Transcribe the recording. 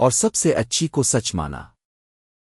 اور سب سے اچھی کو سچ مانا۔